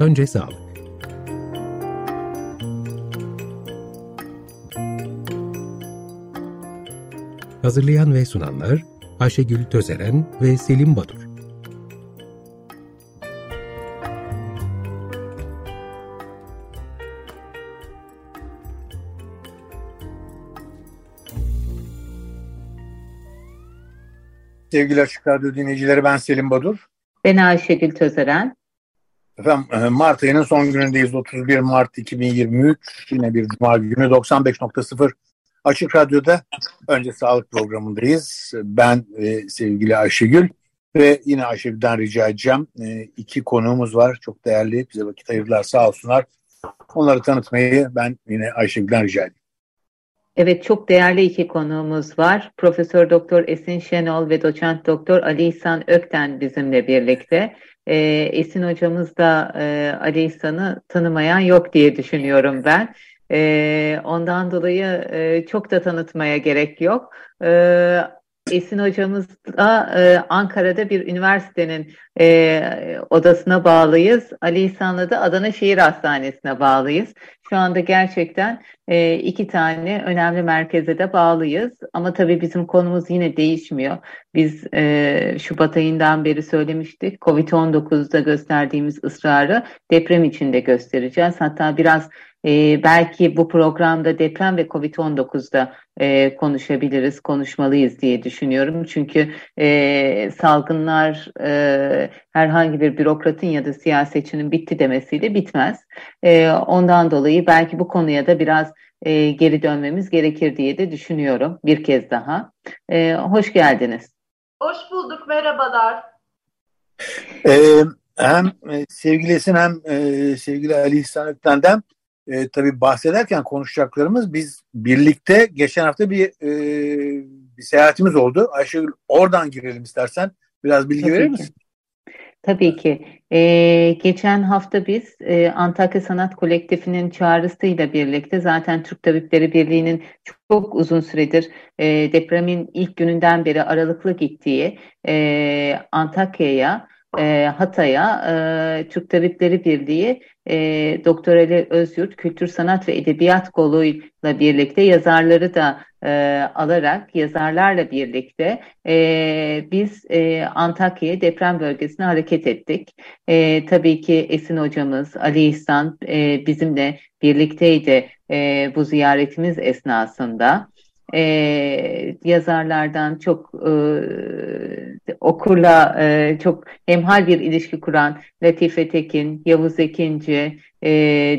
Önce sağlık. Hazırlayan ve sunanlar Ayşegül Tözeren ve Selim Badur. Sevgili Açık Radyo dinleyicileri ben Selim Badur. Ben Ayşegül Tözeren. Efendim e, Mart ayının son günündeyiz. 31 Mart 2023 yine bir Cuma günü 95.0 Açık Radyo'da önce sağlık programındayız. Ben e, sevgili Ayşegül ve yine Ayşegül'den rica edeceğim. E, iki konuğumuz var. Çok değerli. Bize vakit ayırdılar sağ olsunlar. Onları tanıtmayı ben yine Ayşegül'den rica edeyim. Evet çok değerli iki konuğumuz var. Profesör Doktor Esin Şenol ve Doçent Doktor Ali İhsan Ökten bizimle birlikte. Ee, Esin hocamız da e, Ali İhsan'ı tanımayan yok diye düşünüyorum ben. Ee, ondan dolayı e, çok da tanıtmaya gerek yok. Ee, Esin hocamız da e, Ankara'da bir üniversitenin e, odasına bağlıyız. Ali İhsan'la da Adana Şehir Hastanesi'ne bağlıyız. Şu anda gerçekten e, iki tane önemli merkeze de bağlıyız. Ama tabii bizim konumuz yine değişmiyor. Biz e, Şubat ayından beri söylemiştik. Covid-19'da gösterdiğimiz ısrarı deprem içinde göstereceğiz. Hatta biraz e, belki bu programda deprem ve Covid-19'da e, konuşabiliriz, konuşmalıyız diye düşünüyorum. Çünkü e, salgınlar e, herhangi bir bürokratın ya da siyasetçinin bitti demesiyle bitmez. E, ondan dolayı belki bu konuya da biraz e, geri dönmemiz gerekir diye de düşünüyorum bir kez daha. E, hoş geldiniz. Hoş bulduk, merhabalar. Ee, hem e, sevgili Esin hem e, sevgili Ali İhsan Ökten'den e, tabii bahsederken konuşacaklarımız biz birlikte geçen hafta bir, e, bir seyahatimiz oldu. Ayşegül oradan girelim istersen. Biraz bilgi Tabii verir ki. misin? Tabii ki. Ee, geçen hafta biz e, Antakya Sanat Kolektifi'nin çağrısıyla birlikte zaten Türk Tabipleri Birliği'nin çok uzun süredir e, depremin ilk gününden beri aralıklı gittiği e, Antakya'ya e, Hatay'a e, Türk Tabipleri Birliği e, Doktor Ali Özyurt Kültür Sanat ve Edebiyat Kolu'yla birlikte yazarları da e, alarak yazarlarla birlikte e, biz e, Antakya'ya deprem bölgesine hareket ettik. E, tabii ki Esin hocamız Ali İhsan e, bizimle birlikteydi e, bu ziyaretimiz esnasında e, yazarlardan çok e, okurla e, çok hemhal bir ilişki kuran Latife Tekin, Yavuz Ekinci, e,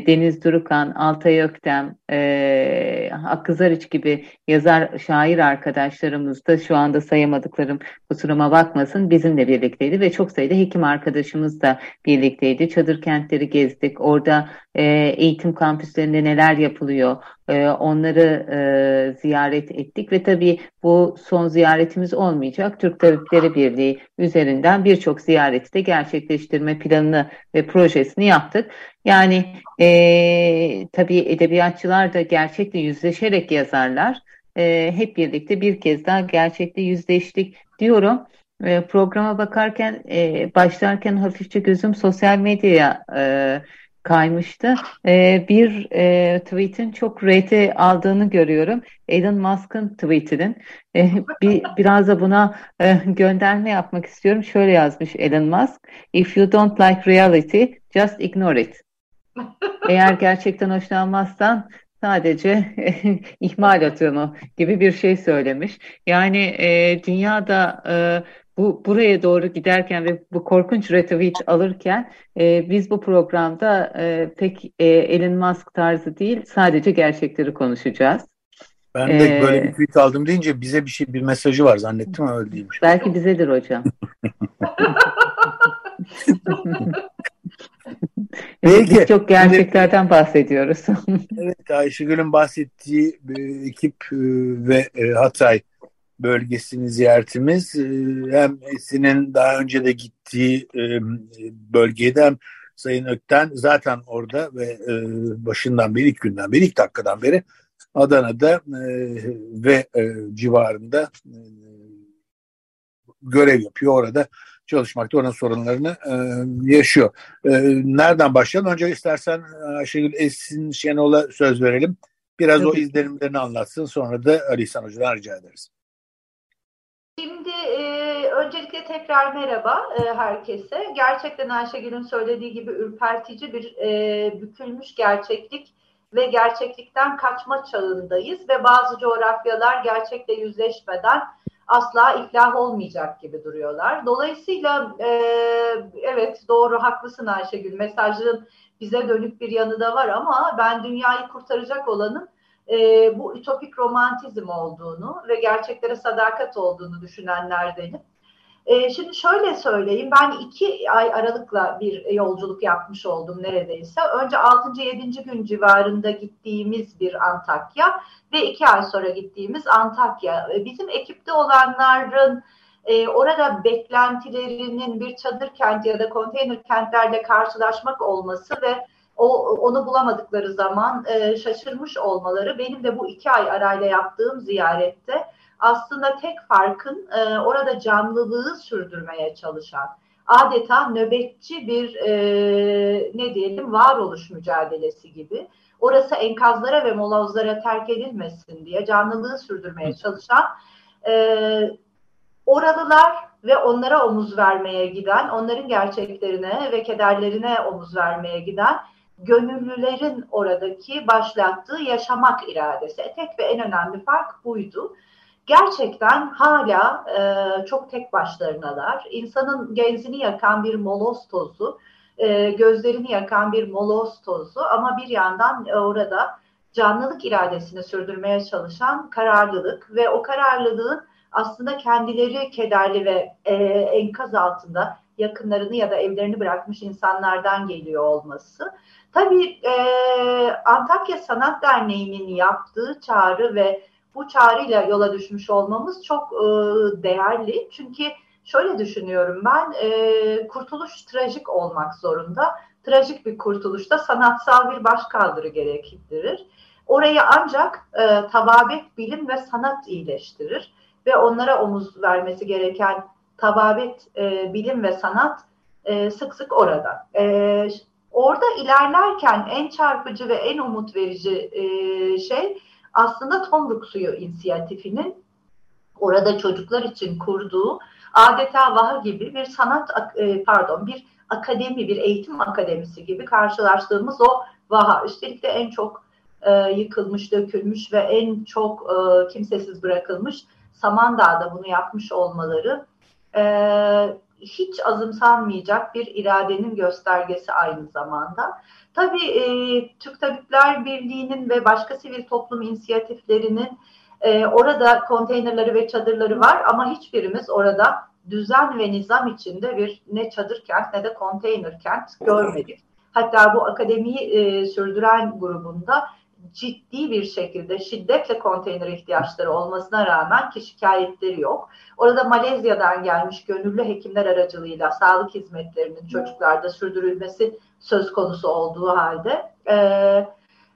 Deniz Durukan, Altay Öktem, e, Hakkı gibi yazar, şair arkadaşlarımız da şu anda sayamadıklarım kusuruma bakmasın bizimle birlikteydi ve çok sayıda hekim arkadaşımız da birlikteydi. Çadır kentleri gezdik. Orada e, eğitim kampüslerinde neler yapılıyor e, onları e, ziyaret ettik ve tabii bu son ziyaretimiz olmayacak. Türk Tabipleri Birliği üzerinden birçok ziyareti de gerçekleştirme planını ve projesini yaptık. Yani e, tabii edebiyatçılar da gerçekle yüzleşerek yazarlar. E, hep birlikte bir kez daha gerçekle yüzleştik diyorum. E, programa bakarken, e, başlarken hafifçe gözüm sosyal medyaya e, kaymıştı. E, bir e, tweet'in çok rate aldığını görüyorum. Elon Musk'ın tweet'inin. E, bir, biraz da buna e, gönderme yapmak istiyorum. Şöyle yazmış Elon Musk. If you don't like reality, just ignore it. Eğer gerçekten hoşlanmazsan sadece ihmal onu gibi bir şey söylemiş. Yani e, dünyada e, bu buraya doğru giderken ve bu korkunç retweet alırken e, biz bu programda e, pek e, Elon Musk tarzı değil sadece gerçekleri konuşacağız. Ben de ee, böyle bir tweet aldım deyince bize bir şey bir mesajı var zannettim öyle değilmiş. Belki bizedir hocam. Peki. Biz çok gerçeklerden bahsediyoruz. evet Ayşegül'ün bahsettiği e, ekip e, ve e, Hatay bölgesini ziyaretimiz hem Esin'in daha önce de gittiği bölgede hem Sayın Ökten zaten orada ve başından beri ilk günden beri ilk dakikadan beri Adana'da ve civarında görev yapıyor orada çalışmakta oranın sorunlarını e, yaşıyor. E, nereden başlayalım? Önce istersen Ayşegül Esin Şenol'a söz verelim. Biraz Tabii. o izlenimlerini anlatsın. Sonra da Ali İhsan Hoca'dan rica ederiz. Şimdi e, öncelikle tekrar merhaba e, herkese. Gerçekten Ayşegül'ün söylediği gibi ürpertici bir e, bükülmüş gerçeklik ve gerçeklikten kaçma çağındayız ve bazı coğrafyalar gerçekle yüzleşmeden asla iflah olmayacak gibi duruyorlar. Dolayısıyla e, evet doğru haklısın Ayşegül mesajın bize dönük bir yanı da var ama ben dünyayı kurtaracak olanın e, bu ütopik romantizm olduğunu ve gerçeklere sadakat olduğunu düşünenlerdenim. E, şimdi şöyle söyleyeyim, ben iki ay aralıkla bir yolculuk yapmış oldum neredeyse. Önce 6. 7. gün civarında gittiğimiz bir Antakya ve iki ay sonra gittiğimiz Antakya. Bizim ekipte olanların e, orada beklentilerinin bir çadır kent ya da konteyner kentlerle karşılaşmak olması ve o onu bulamadıkları zaman e, şaşırmış olmaları benim de bu iki ay arayla yaptığım ziyarette aslında tek farkın e, orada canlılığı sürdürmeye çalışan adeta nöbetçi bir e, ne diyelim varoluş mücadelesi gibi orası enkazlara ve molozlara terk edilmesin diye canlılığı sürdürmeye çalışan e, oralılar ve onlara omuz vermeye giden, onların gerçeklerine ve kederlerine omuz vermeye giden gönüllülerin oradaki başlattığı yaşamak iradesi. Tek ve en önemli fark buydu. Gerçekten hala e, çok tek başlarınalar. İnsanın genzini yakan bir moloz tozu, e, gözlerini yakan bir moloz tozu ama bir yandan e, orada canlılık iradesini sürdürmeye çalışan kararlılık ve o kararlılığın aslında kendileri kederli ve e, enkaz altında yakınlarını ya da evlerini bırakmış insanlardan geliyor olması. Tabii e, Antakya Sanat Derneği'nin yaptığı çağrı ve bu çağrıyla yola düşmüş olmamız çok e, değerli. Çünkü şöyle düşünüyorum ben, e, kurtuluş trajik olmak zorunda. Trajik bir kurtuluşta sanatsal bir başkaldırı gerektirir. Orayı ancak e, tababet, bilim ve sanat iyileştirir ve onlara omuz vermesi gereken tababet, e, bilim ve sanat e, sık sık orada. E, orada ilerlerken en çarpıcı ve en umut verici e, şey aslında Tomruk Suyu inisiyatifinin orada çocuklar için kurduğu adeta vaha gibi bir sanat e, pardon bir akademi bir eğitim akademisi gibi karşılaştığımız o vaha. Üstelik de en çok e, yıkılmış dökülmüş ve en çok e, kimsesiz bırakılmış Samandağ'da bunu yapmış olmaları e, hiç azımsanmayacak bir iradenin göstergesi aynı zamanda. Tabii e, Türk Tabipler Birliği'nin ve başka sivil toplum inisiyatiflerinin e, orada konteynerleri ve çadırları var ama hiçbirimiz orada düzen ve nizam içinde bir ne çadır kent ne de konteyner kent görmedik. Hatta bu akademiyi e, sürdüren grubunda ciddi bir şekilde şiddetle konteyner ihtiyaçları olmasına rağmen ki şikayetleri yok. Orada Malezya'dan gelmiş gönüllü hekimler aracılığıyla sağlık hizmetlerinin çocuklarda sürdürülmesi söz konusu olduğu halde e,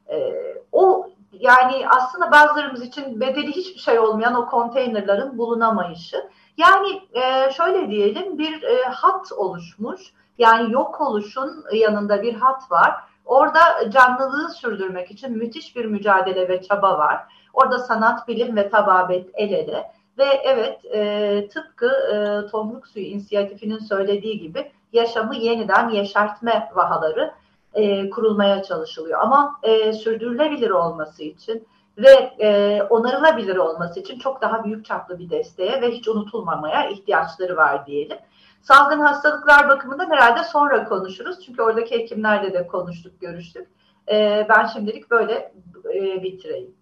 e, o yani aslında bazılarımız için bedeli hiçbir şey olmayan o konteynerların bulunamayışı. Yani e, şöyle diyelim bir e, hat oluşmuş. Yani yok oluşun yanında bir hat var Orada canlılığı sürdürmek için müthiş bir mücadele ve çaba var. Orada sanat, bilim ve tababet el ele. Ve evet e, tıpkı e, Tomruk Suyu inisiyatifinin söylediği gibi yaşamı yeniden yeşertme vahaları e, kurulmaya çalışılıyor. Ama e, sürdürülebilir olması için ve e, onarılabilir olması için çok daha büyük çaplı bir desteğe ve hiç unutulmamaya ihtiyaçları var diyelim. Salgın hastalıklar bakımından herhalde sonra konuşuruz. Çünkü oradaki hekimlerle de konuştuk, görüştük. Ee, ben şimdilik böyle e, bitireyim.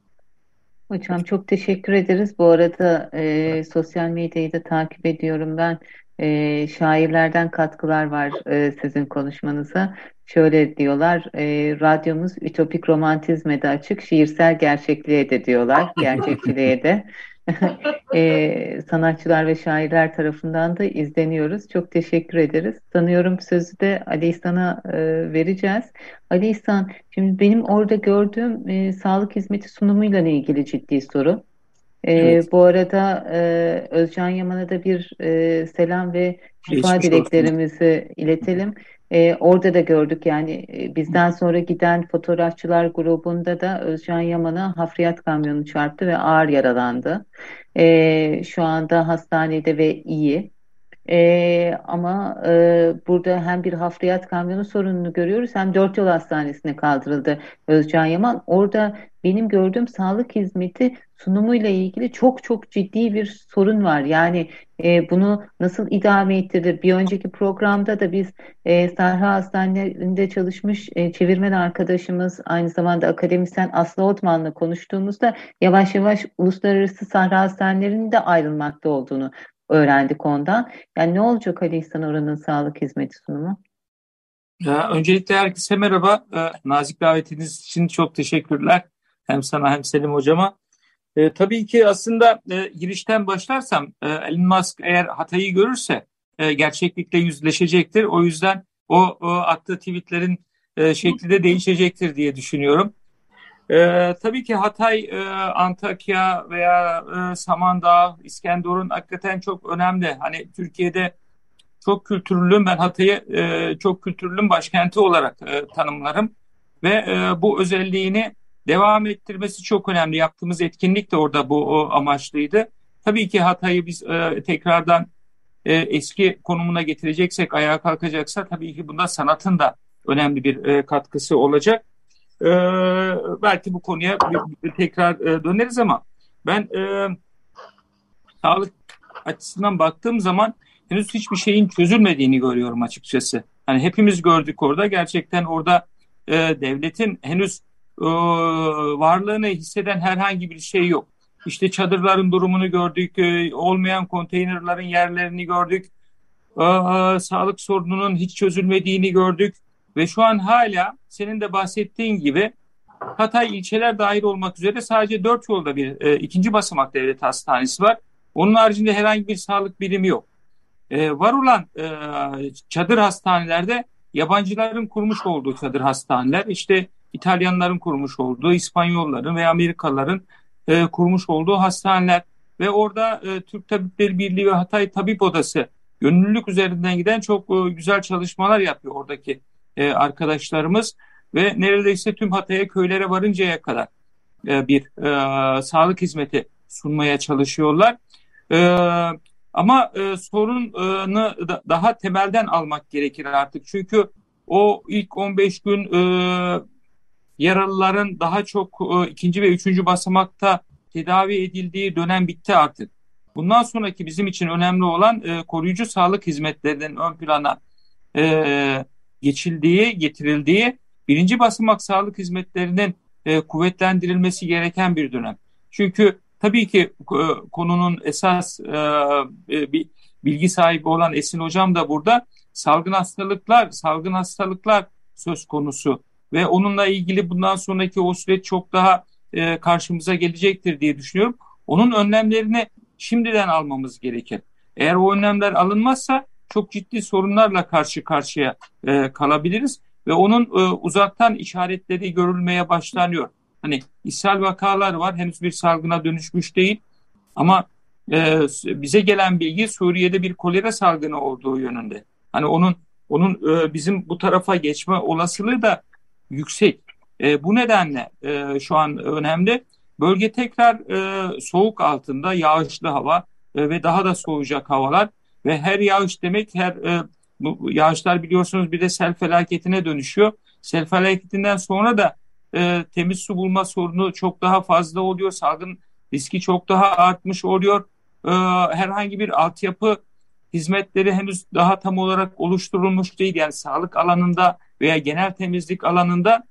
Hocam çok teşekkür ederiz. Bu arada e, sosyal medyayı da takip ediyorum ben. E, şairlerden katkılar var e, sizin konuşmanıza. Şöyle diyorlar, e, radyomuz ütopik romantizme de açık, şiirsel gerçekliğe de diyorlar, gerçekçiliğe de. e, sanatçılar ve şairler tarafından da izleniyoruz. Çok teşekkür ederiz. Sanıyorum sözü de Ali İhsan'a e, vereceğiz. Ali İhsan, şimdi benim orada gördüğüm e, sağlık hizmeti sunumuyla ilgili ciddi soru. E, evet. Bu arada e, Özcan Yaman'a da bir e, selam ve şifa dileklerimizi iletelim. E, orada da gördük yani e, bizden sonra giden fotoğrafçılar grubunda da Özcan Yaman'a hafriyat kamyonu çarptı ve ağır yaralandı. E, şu anda hastanede ve iyi. E, ama e, burada hem bir hafriyat kamyonu sorununu görüyoruz hem dört yol hastanesine kaldırıldı Özcan Yaman. Orada benim gördüğüm sağlık hizmeti sunumuyla ilgili çok çok ciddi bir sorun var. Yani e, bunu nasıl idame ettirilir? Bir önceki programda da biz e, Sahra Hastanesi'nde çalışmış e, çevirmen arkadaşımız aynı zamanda akademisyen Aslı Otman'la konuştuğumuzda yavaş yavaş uluslararası Sahra Hastanelerinin de ayrılmakta olduğunu öğrendik ondan. Yani ne olacak Ali İhsan oranın sağlık hizmeti sunumu? Ya, öncelikle herkese merhaba. Ee, nazik davetiniz için çok teşekkürler. Hem sana hem Selim hocama. Ee, tabii ki aslında e, girişten başlarsam e, Elon Musk eğer hatayı görürse e, gerçeklikle yüzleşecektir. O yüzden o, o attığı tweetlerin e, şekli de değişecektir diye düşünüyorum. Ee, tabii ki Hatay, e, Antakya veya e, Samandağ, İskenderun hakikaten çok önemli. Hani Türkiye'de çok kültürlü, ben Hatay'ı e, çok kültürlü başkenti olarak e, tanımlarım. Ve e, bu özelliğini devam ettirmesi çok önemli. Yaptığımız etkinlik de orada bu o amaçlıydı. Tabii ki Hatay'ı biz e, tekrardan e, eski konumuna getireceksek, ayağa kalkacaksa tabii ki bunda sanatın da önemli bir e, katkısı olacak. E, belki bu konuya bir, bir tekrar e, döneriz ama ben e, sağlık açısından baktığım zaman henüz hiçbir şeyin çözülmediğini görüyorum açıkçası. Hani hepimiz gördük orada gerçekten orada e, devletin henüz e, varlığını hisseden herhangi bir şey yok. İşte çadırların durumunu gördük, e, olmayan konteynerların yerlerini gördük, e, sağlık sorununun hiç çözülmediğini gördük. Ve şu an hala senin de bahsettiğin gibi Hatay ilçeler dahil olmak üzere sadece dört yolda bir e, ikinci basamak devlet hastanesi var. Onun haricinde herhangi bir sağlık birimi yok. E, var olan e, çadır hastanelerde yabancıların kurmuş olduğu çadır hastaneler, işte İtalyanların kurmuş olduğu, İspanyolların ve Amerikalıların e, kurmuş olduğu hastaneler ve orada e, Türk Tabipleri Birliği ve Hatay Tabip Odası gönüllülük üzerinden giden çok e, güzel çalışmalar yapıyor oradaki e, arkadaşlarımız ve neredeyse tüm Hatay'a köylere varıncaya kadar e, bir e, sağlık hizmeti sunmaya çalışıyorlar. E, ama e, sorunu da, daha temelden almak gerekir artık. Çünkü o ilk 15 gün e, yaralıların daha çok e, ikinci ve üçüncü basamakta tedavi edildiği dönem bitti artık. Bundan sonraki bizim için önemli olan e, koruyucu sağlık hizmetlerinin ön plana e, geçildiği, getirildiği birinci basamak sağlık hizmetlerinin e, kuvvetlendirilmesi gereken bir dönem. Çünkü tabii ki e, konunun esas e, e, bilgi sahibi olan Esin Hocam da burada salgın hastalıklar, salgın hastalıklar söz konusu ve onunla ilgili bundan sonraki o süreç çok daha e, karşımıza gelecektir diye düşünüyorum. Onun önlemlerini şimdiden almamız gerekir. Eğer o önlemler alınmazsa çok ciddi sorunlarla karşı karşıya e, kalabiliriz ve onun e, uzaktan işaretleri görülmeye başlanıyor. Hani ishal vakalar var henüz bir salgına dönüşmüş değil ama e, bize gelen bilgi Suriye'de bir kolera salgını olduğu yönünde. Hani onun onun e, bizim bu tarafa geçme olasılığı da yüksek. E, bu nedenle e, şu an önemli. Bölge tekrar e, soğuk altında yağışlı hava e, ve daha da soğuyacak havalar ve her yağış demek her e, bu yağışlar biliyorsunuz bir de sel felaketine dönüşüyor. Sel felaketinden sonra da e, temiz su bulma sorunu çok daha fazla oluyor. Salgın riski çok daha artmış oluyor. E, herhangi bir altyapı hizmetleri henüz daha tam olarak oluşturulmuş değil. Yani sağlık alanında veya genel temizlik alanında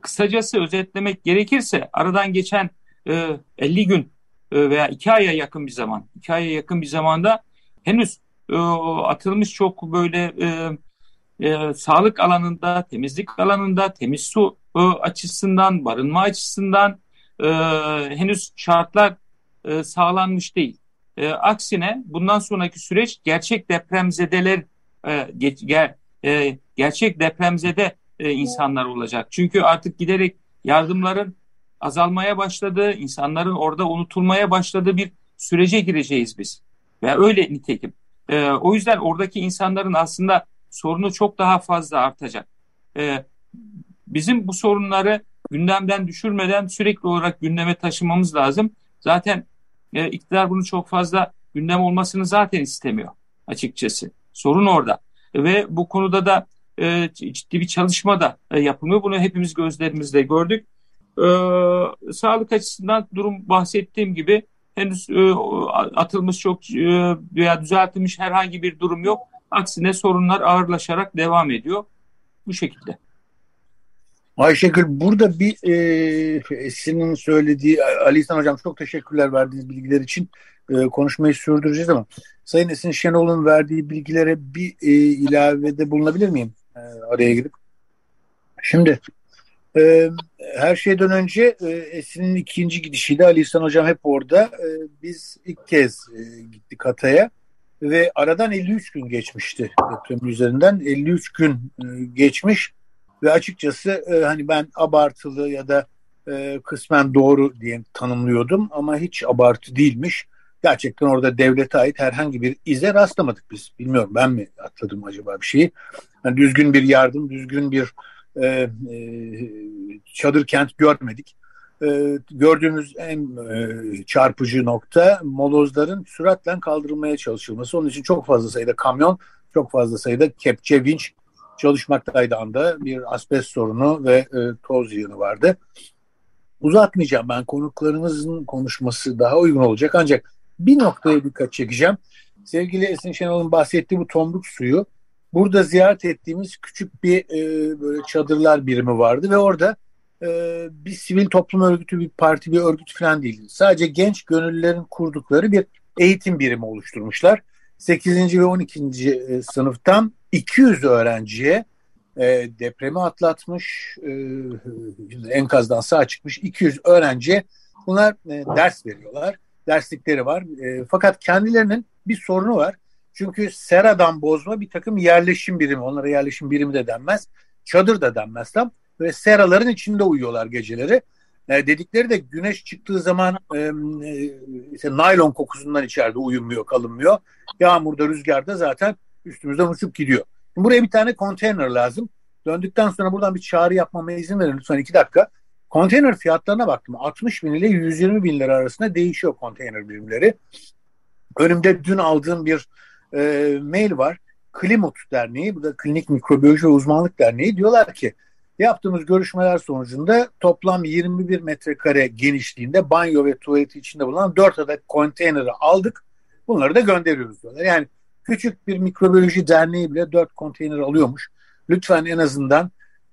kısacası özetlemek gerekirse aradan geçen e, 50 gün e, veya 2 aya yakın bir zaman, 2 aya yakın bir zamanda henüz e, atılmış çok böyle e, e, sağlık alanında, temizlik alanında, temiz su e, açısından, barınma açısından e, henüz şartlar e, sağlanmış değil. E, aksine bundan sonraki süreç gerçek depremzedeler e, ger, e, gerçek depremzede e, insanlar olacak. Çünkü artık giderek yardımların azalmaya başladığı, insanların orada unutulmaya başladığı bir sürece gireceğiz biz. Ve öyle nitekim. E, o yüzden oradaki insanların aslında sorunu çok daha fazla artacak. E, bizim bu sorunları gündemden düşürmeden sürekli olarak gündeme taşımamız lazım. Zaten e, iktidar bunu çok fazla gündem olmasını zaten istemiyor açıkçası. Sorun orada. Ve bu konuda da e, ciddi bir çalışma da e, yapılıyor. Bunu hepimiz gözlerimizle gördük. E, sağlık açısından durum bahsettiğim gibi henüz e, atılmış çok e, veya düzeltilmiş herhangi bir durum yok. Aksine sorunlar ağırlaşarak devam ediyor. Bu şekilde. Ayşegül burada bir e, senin söylediği Ali İhsan Hocam çok teşekkürler verdiğiniz bilgiler için e, konuşmayı sürdüreceğiz ama Sayın Esin Şenol'un verdiği bilgilere bir e, ilavede bulunabilir miyim e, araya girip? Şimdi e, her şeyden önce e, Esin'in ikinci gidişiydi. Ali İhsan Hocam hep orada. E, biz ilk kez e, gittik Hatay'a ve aradan 53 gün geçmişti depremin üzerinden. 53 gün e, geçmiş ve açıkçası e, hani ben abartılı ya da e, kısmen doğru diye tanımlıyordum ama hiç abartı değilmiş. Gerçekten orada devlete ait herhangi bir ize rastlamadık biz. Bilmiyorum ben mi atladım acaba bir şeyi. Yani düzgün bir yardım, düzgün bir e, e, çadır kent görmedik. E, gördüğümüz en e, çarpıcı nokta molozların süratle kaldırılmaya çalışılması. Onun için çok fazla sayıda kamyon, çok fazla sayıda kepçe, vinç çalışmaktaydı anda. Bir asbest sorunu ve e, toz yığını vardı. Uzatmayacağım ben konuklarımızın konuşması daha uygun olacak ancak bir noktaya dikkat çekeceğim. Sevgili Esin Şenol'un bahsettiği bu tomruk suyu burada ziyaret ettiğimiz küçük bir e, böyle çadırlar birimi vardı ve orada e, bir sivil toplum örgütü, bir parti, bir örgüt falan değil. Sadece genç gönüllülerin kurdukları bir eğitim birimi oluşturmuşlar. 8. ve 12. E, sınıftan 200 öğrenciye e, depremi atlatmış, e, enkazdan sağ çıkmış 200 öğrenciye bunlar e, ders veriyorlar. Derslikleri var. E, fakat kendilerinin bir sorunu var. Çünkü seradan bozma bir takım yerleşim birimi, onlara yerleşim birimi de denmez, çadır da denmez tam. Ve seraların içinde uyuyorlar geceleri. E, dedikleri de güneş çıktığı zaman e, e, işte naylon kokusundan içeride uyumuyor, kalınmıyor. Yağmurda, rüzgarda zaten üstümüzden uçup gidiyor. Buraya bir tane konteyner lazım. Döndükten sonra buradan bir çağrı yapmama izin verin lütfen iki dakika. Konteyner fiyatlarına baktım. 60 bin ile 120 bin lira arasında değişiyor konteyner birimleri. Önümde dün aldığım bir e, mail var. Klimut Derneği, bu da Klinik Mikrobiyoloji Uzmanlık Derneği diyorlar ki yaptığımız görüşmeler sonucunda toplam 21 metrekare genişliğinde banyo ve tuvaleti içinde bulunan 4 adet konteyneri aldık. Bunları da gönderiyoruz diyorlar. Yani küçük bir mikrobiyoloji derneği bile 4 konteyner alıyormuş. Lütfen en azından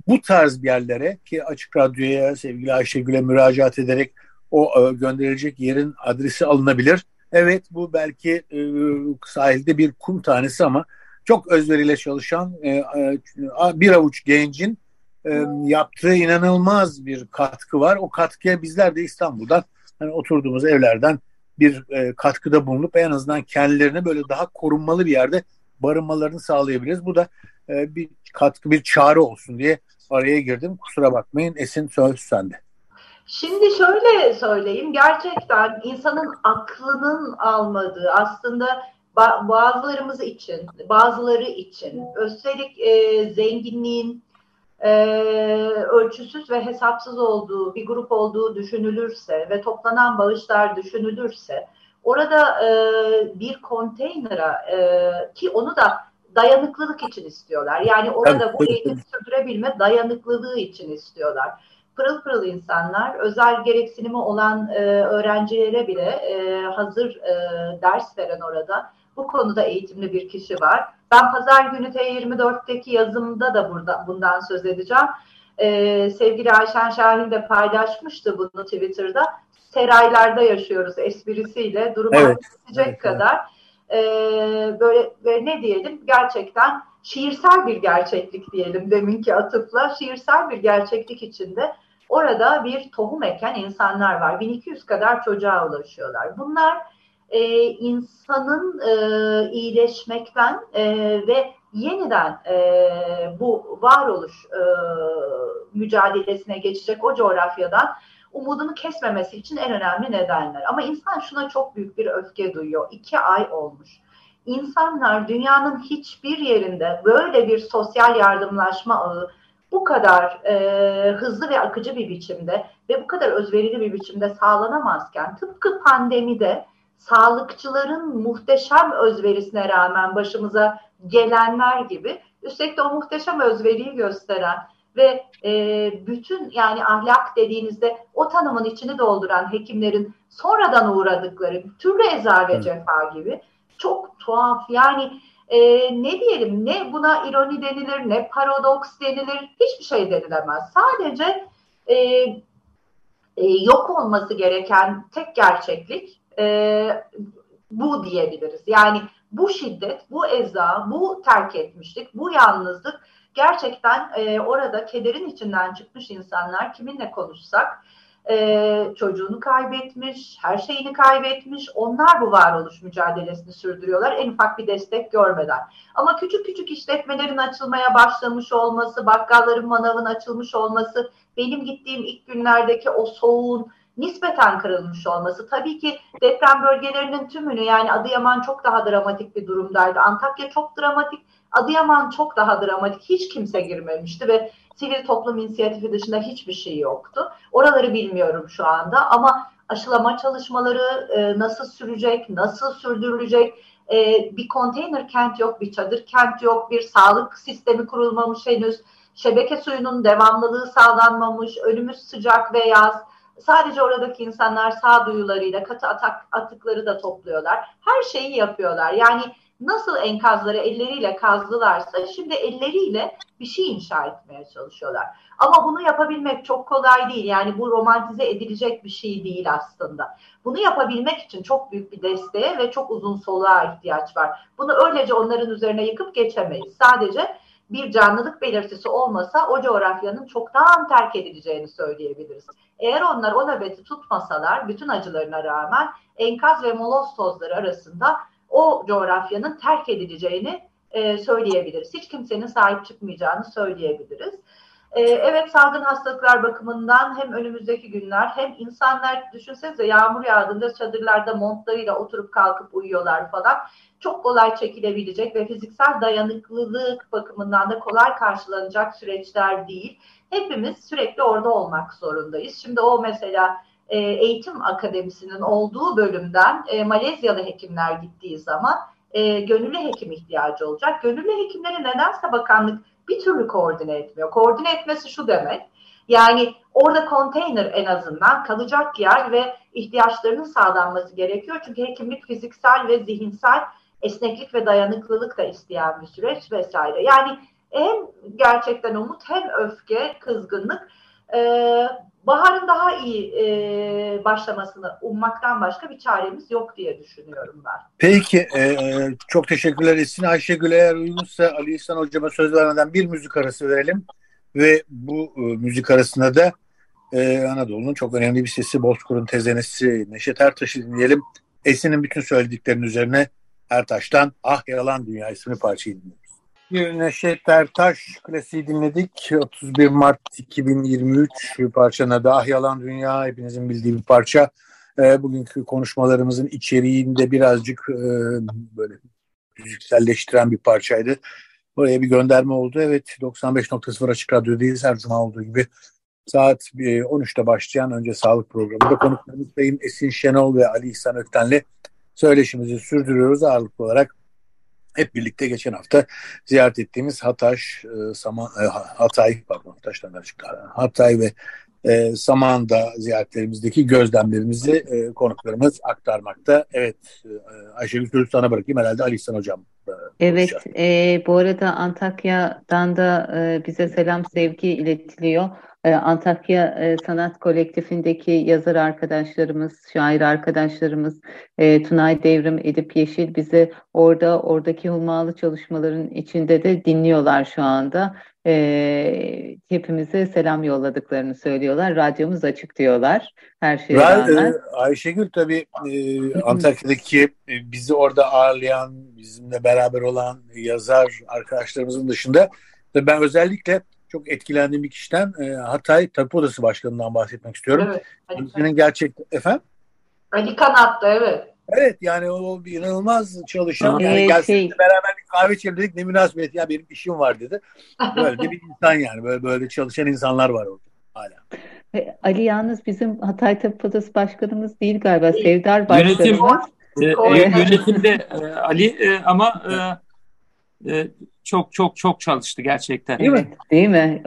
bu tarz bir yerlere ki Açık Radyo'ya sevgili Ayşegül'e müracaat ederek o e, gönderilecek yerin adresi alınabilir. Evet bu belki e, sahilde bir kum tanesi ama çok özveriyle çalışan e, bir avuç gencin yaptığı inanılmaz bir katkı var. O katkıya bizler de İstanbul'dan hani oturduğumuz evlerden bir katkıda bulunup en azından kendilerine böyle daha korunmalı bir yerde barınmalarını sağlayabiliriz. Bu da bir katkı, bir çağrı olsun diye araya girdim. Kusura bakmayın. Esin söz sende. Şimdi şöyle söyleyeyim. Gerçekten insanın aklının almadığı aslında bazılarımız için, bazıları için üstelik e, zenginliğin e, ölçüsüz ve hesapsız olduğu bir grup olduğu düşünülürse ve toplanan bağışlar düşünülürse orada e, bir konteynera e, ki onu da dayanıklılık için istiyorlar. Yani orada evet, bu eğitim sürdürebilme dayanıklılığı için istiyorlar. Pırıl pırıl insanlar, özel gereksinimi olan e, öğrencilere bile e, hazır e, ders veren orada. Bu konuda eğitimli bir kişi var. Ben pazar günü T24'teki yazımda da burada bundan söz edeceğim. Ee, sevgili Ayşen Şahin de paylaşmıştı bunu Twitter'da. Seraylarda yaşıyoruz esprisiyle durumu evet, evet, kadar. Evet e, böyle ve ne diyelim gerçekten şiirsel bir gerçeklik diyelim deminki atıfla şiirsel bir gerçeklik içinde orada bir tohum eken insanlar var. 1200 kadar çocuğa ulaşıyorlar. Bunlar e, insanın e, iyileşmekten e, ve yeniden e, bu varoluş e, mücadelesine geçecek o coğrafyadan umudunu kesmemesi için en önemli nedenler. Ama insan şuna çok büyük bir öfke duyuyor. İki ay olmuş. insanlar dünyanın hiçbir yerinde böyle bir sosyal yardımlaşma ağı bu kadar e, hızlı ve akıcı bir biçimde ve bu kadar özverili bir biçimde sağlanamazken tıpkı pandemide sağlıkçıların muhteşem özverisine rağmen başımıza gelenler gibi üstelik de o muhteşem özveriyi gösteren ve e, bütün yani ahlak dediğinizde o tanımın içini dolduran hekimlerin sonradan uğradıkları türlü eza ve cefa gibi çok tuhaf yani e, ne diyelim ne buna ironi denilir ne paradoks denilir hiçbir şey denilemez. Sadece e, e, yok olması gereken tek gerçeklik e, bu diyebiliriz. Yani bu şiddet, bu eza, bu terk etmişlik, bu yalnızlık gerçekten e, orada kederin içinden çıkmış insanlar kiminle konuşsak e, çocuğunu kaybetmiş, her şeyini kaybetmiş. Onlar bu varoluş mücadelesini sürdürüyorlar en ufak bir destek görmeden. Ama küçük küçük işletmelerin açılmaya başlamış olması, bakkalların manavın açılmış olması, benim gittiğim ilk günlerdeki o soğuğun nispeten kırılmış olması. Tabii ki deprem bölgelerinin tümünü yani Adıyaman çok daha dramatik bir durumdaydı. Antakya çok dramatik, Adıyaman çok daha dramatik. Hiç kimse girmemişti ve sivil toplum inisiyatifi dışında hiçbir şey yoktu. Oraları bilmiyorum şu anda ama aşılama çalışmaları e, nasıl sürecek, nasıl sürdürülecek, e, bir konteyner kent yok, bir çadır kent yok, bir sağlık sistemi kurulmamış henüz, şebeke suyunun devamlılığı sağlanmamış, önümüz sıcak ve yaz. Sadece oradaki insanlar sağduyularıyla katı atak, atıkları da topluyorlar. Her şeyi yapıyorlar. Yani nasıl enkazları elleriyle kazdılarsa şimdi elleriyle bir şey inşa etmeye çalışıyorlar. Ama bunu yapabilmek çok kolay değil. Yani bu romantize edilecek bir şey değil aslında. Bunu yapabilmek için çok büyük bir desteğe ve çok uzun soluğa ihtiyaç var. Bunu öylece onların üzerine yıkıp geçemeyiz. Sadece bir canlılık belirtisi olmasa o coğrafyanın çoktan terk edileceğini söyleyebiliriz. Eğer onlar o nöbeti tutmasalar bütün acılarına rağmen enkaz ve moloz tozları arasında o coğrafyanın terk edileceğini e, söyleyebiliriz. Hiç kimsenin sahip çıkmayacağını söyleyebiliriz. E, evet salgın hastalıklar bakımından hem önümüzdeki günler hem insanlar düşünsenize yağmur yağdığında çadırlarda montlarıyla oturup kalkıp uyuyorlar falan. Çok kolay çekilebilecek ve fiziksel dayanıklılık bakımından da kolay karşılanacak süreçler değil. Hepimiz sürekli orada olmak zorundayız. Şimdi o mesela e, eğitim akademisinin olduğu bölümden e, Malezyalı hekimler gittiği zaman e, gönüllü hekim ihtiyacı olacak. Gönüllü hekimleri nedense bakanlık bir türlü koordine etmiyor. Koordine etmesi şu demek. Yani orada konteyner en azından kalacak yer ve ihtiyaçlarının sağlanması gerekiyor. Çünkü hekimlik fiziksel ve zihinsel esneklik ve dayanıklılık da isteyen bir süreç vesaire. Yani hem gerçekten umut hem öfke, kızgınlık. Ee, baharın daha iyi e, başlamasını ummaktan başka bir çaremiz yok diye düşünüyorum ben. Peki e, çok teşekkürler Esin. Ayşegül eğer uygunsa Ali İhsan Hocama söz vermeden bir müzik arası verelim ve bu e, müzik arasında da e, Anadolu'nun çok önemli bir sesi Bozkur'un tezenesi Neşet Ertaş'ı dinleyelim. Esin'in bütün söylediklerinin üzerine Ertaş'tan Ah Yalan Dünya isimli parçayı dinliyoruz. Neşet Ertaş klasiği dinledik. 31 Mart 2023 parçanın adı Ah Yalan Dünya. Hepinizin bildiği bir parça. E, bugünkü konuşmalarımızın içeriğinde birazcık e, böyle müzikselleştiren bir parçaydı. Buraya bir gönderme oldu. Evet 95.0 Açık Radyo'dayız her zaman olduğu gibi. Saat 13'te başlayan önce sağlık programında konuklarımız Sayın Esin Şenol ve Ali İhsan Ökten'le söyleşimizi sürdürüyoruz ağırlıklı olarak hep birlikte geçen hafta ziyaret ettiğimiz Hataş, e, Saman, e, Hatay, pardon Hataş'tan açık Hatay ve e, Saman'da ziyaretlerimizdeki gözlemlerimizi e, konuklarımız aktarmakta. Evet e, Ayşegül Sürüp sana bırakayım herhalde Ali İhsan Hocam. E, evet e, bu arada Antakya'dan da e, bize selam sevgi iletiliyor. Ee, Antakya e, Sanat Kolektifindeki yazar arkadaşlarımız, şair arkadaşlarımız, e, Tunay Devrim, Edip Yeşil bizi orada, oradaki hummalı çalışmaların içinde de dinliyorlar şu anda. E, hepimize selam yolladıklarını söylüyorlar. Radyomuz açık diyorlar her şeye rağmen. Ayşegül tabii Antakya'daki bizi orada ağırlayan, bizimle beraber olan yazar arkadaşlarımızın dışında ben özellikle çok etkilendiğim bir kişiden e, Hatay Tabip Odası Başkanı'ndan bahsetmek istiyorum. Evet. Senin gerçek efendim? Ali Kanat'ta evet. Evet yani o bir inanılmaz çalışan. Ee, Yani gelsin şey- beraber bir kahve içelim dedik. Ne münasebet ya benim işim var dedi. Böyle de bir insan yani. Böyle böyle çalışan insanlar var orada hala. Ali yalnız bizim Hatay Tabip Odası Başkanımız değil galiba. Sevdar Yönetim- Başkanımız. E, Doğru. e, yönetimde e, Ali e, ama e, e, çok çok çok çalıştı gerçekten. Değil mi? Evet, değil mi?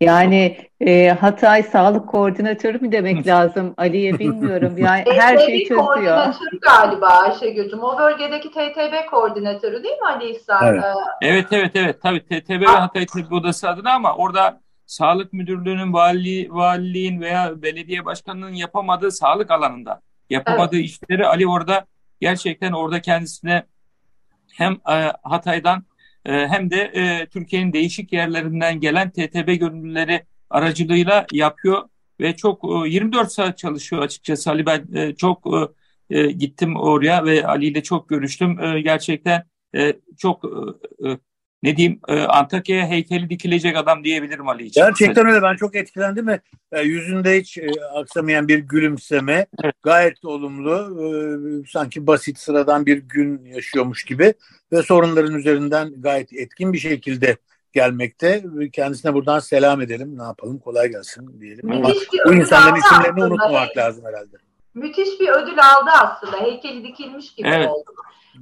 Yani e, Hatay Sağlık Koordinatörü mü demek lazım Ali'ye bilmiyorum. Yani her şeyi TTB çözüyor. koordinatörü galiba Ayşegül'cüm. O bölgedeki TTB koordinatörü değil mi Ali İhsan? Evet. Ee, Evet evet evet tabii TTB ve Hatay Tabip Odası adına ama orada Sağlık Müdürlüğü'nün, vali, valiliğin veya belediye başkanının yapamadığı sağlık alanında yapamadığı işleri Ali orada gerçekten orada kendisine hem e, Hatay'dan hem de e, Türkiye'nin değişik yerlerinden gelen TTB gönüllüleri aracılığıyla yapıyor ve çok e, 24 saat çalışıyor açıkçası. Ali ben e, çok e, e, gittim oraya ve Ali ile çok görüştüm. E, gerçekten e, çok e, e, ne diyeyim e, Antakya'ya heykeli dikilecek adam diyebilirim Ali için. Gerçekten öyle. Ben çok etkilendim ve e, yüzünde hiç e, aksamayan bir gülümseme. Evet. Gayet olumlu. E, sanki basit sıradan bir gün yaşıyormuş gibi ve sorunların üzerinden gayet etkin bir şekilde gelmekte. Kendisine buradan selam edelim. Ne yapalım? Kolay gelsin diyelim. Ama müthiş bir bu insanların isimlerini aslında. unutmamak lazım herhalde. Müthiş bir ödül aldı aslında. Heykeli dikilmiş gibi Evet. oldu.